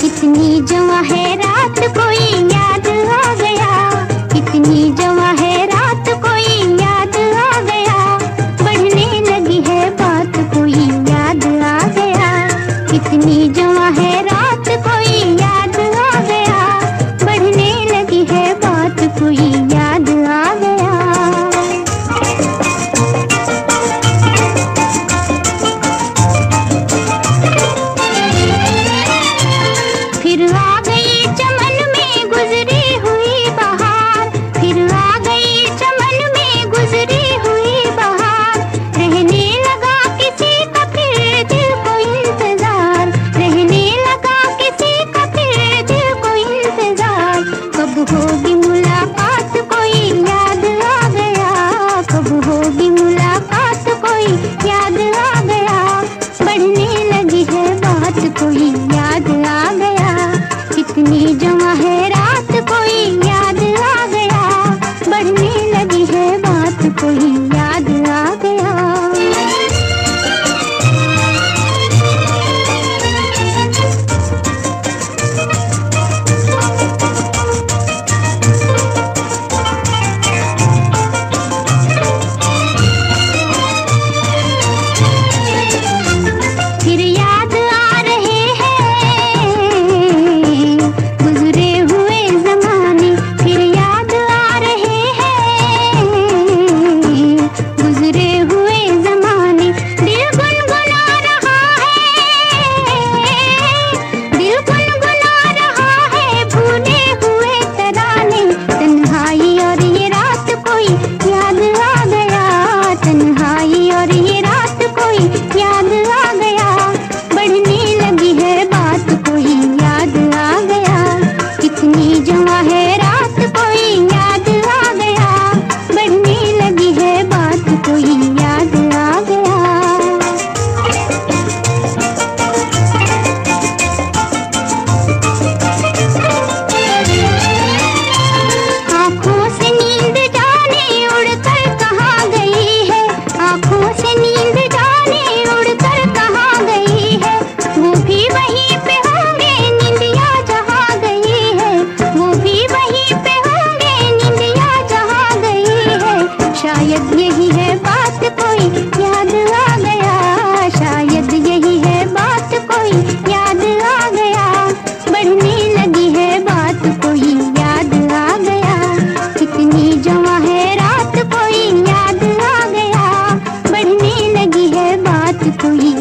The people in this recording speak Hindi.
कितनी जवा है रात कोई याद आ गया। कितनी जवा होगी मुलाकात कोई? याद आ गया। कब होगी मुलाकात कोई? याद आ गया। बढ़ने लगी है बात कोई? याद शायद यही है बात कोई। याद आ गया, शायद यही है बात कोई। याद आ गया, बढ़ने लगी है बात कोई। याद आ गया, कितनी जमा है रात कोई। याद आ गया, बढ़ने लगी है बात कोई।